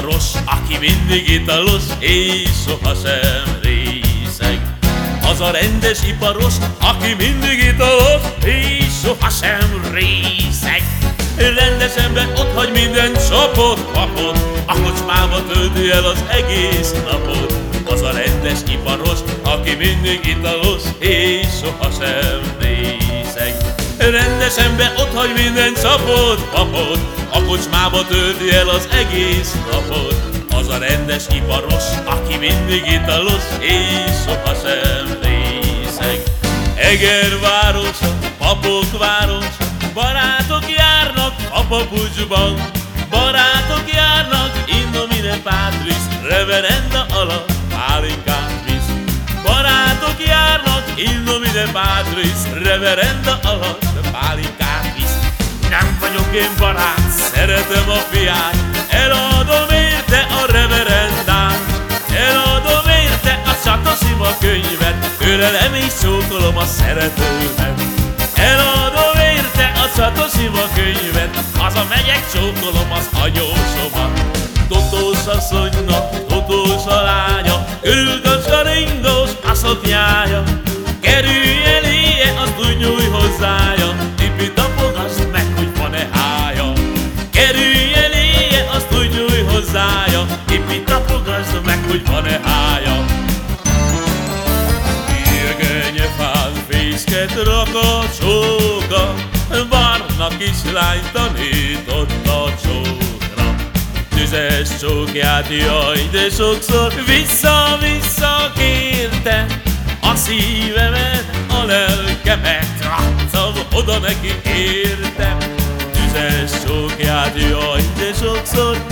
iparos, aki mindig italos, és sohasem részeg. Az a rendes iparos, aki mindig italos, és sohasem részeg. Rendesenben ott hagy minden csapot, papot, a kocsmába tölti el az egész napot. Az a rendes iparos, aki mindig italos, és sohasem részeg. Rendesenben ott hagy minden csapot, papot, a kocsmába tölti el az egész napot. Az a rendes iparos, aki mindig italos, és sohasem részeg. Eger városa, papok városa, barátok járnak a papucsban. Barátok járnak, indomine patris, reverenda alatt pálinkát visz. Barátok járnak, indomine patris, reverenda alatt pálinkát visz. Nem vagyok én barát, szeretem a fiát, eladom érte a reverendát. Eladom érte a csataszima könyvet, ölelem és csókolom a szeretőmet. Eladom érte a csataszima könyvet, haza megyek, csókolom az anyósomat. Totós asszonynak, totós a lánya, körülgass a ringos a szoknyája. Fészket rak a csóka, Barna kislány tanított a csókra. Tüzes csókját, jaj, de sokszor vissza-vissza kérte, A szívemet, a lelkemet raktam oda neki érte. Tüzes csókját, jaj, de sokszor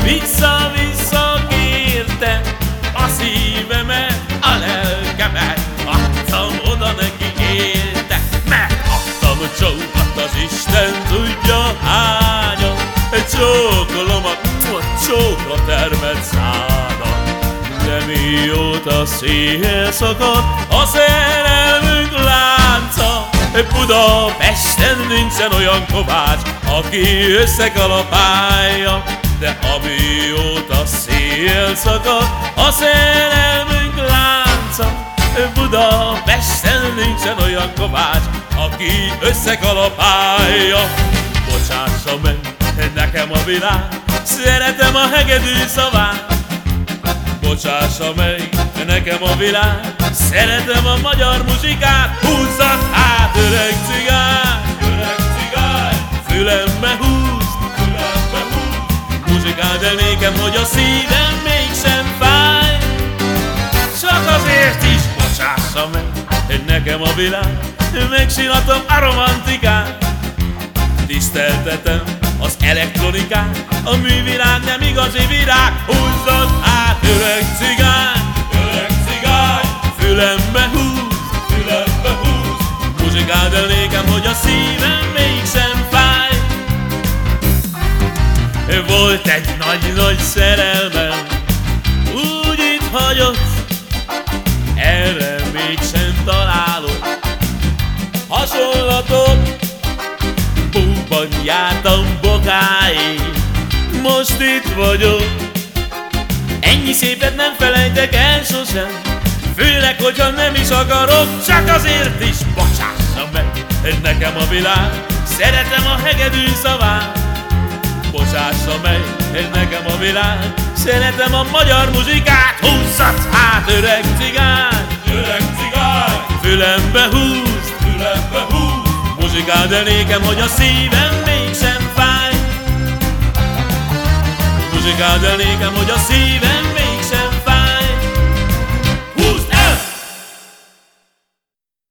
Isten tudja hánya, Csókolom a csókra termett szádat. De mióta szél szakad a szerelmünk lánca, Budapesten nincsen olyan kovács, aki összekalapálja. De amióta szél szakad a szerelmünk nincsen olyan kovács, aki összekalapálja. Bocsássa meg nekem a világ, szeretem a hegedű szavát. Bocsássa meg nekem a világ, szeretem a magyar muzsikát. Húzzad hát öreg cigány, öreg cigány, fülembe húzd, fülembe húzd. Muzsikáld el nékem, hogy a szívem is bocsássa meg, nekem a világ, megcsináltam a romantikát. Tiszteltetem az elektronikát, a művilág nem igazi virág. Húzzad át, öreg cigány, öreg cigány, fülembe húz, fülembe húz. Muzsikáld el nékem, hogy a szívem mégsem fáj. Volt egy nagy-nagy szerelmem, hasonlatot. Búban jártam bokáig, most itt vagyok. Ennyi szépet nem felejtek el sosem, főleg, hogyha nem is akarok, csak azért is bocsássa meg, nekem a világ, szeretem a hegedű szavát. Bocsássa meg, nekem a világ, szeretem a magyar muzsikát, húzzat hát öreg cigány, húz, muzsikáld el nékem, hogy a szívem mégsem fáj. Muzsikáld el nékem, hogy a szívem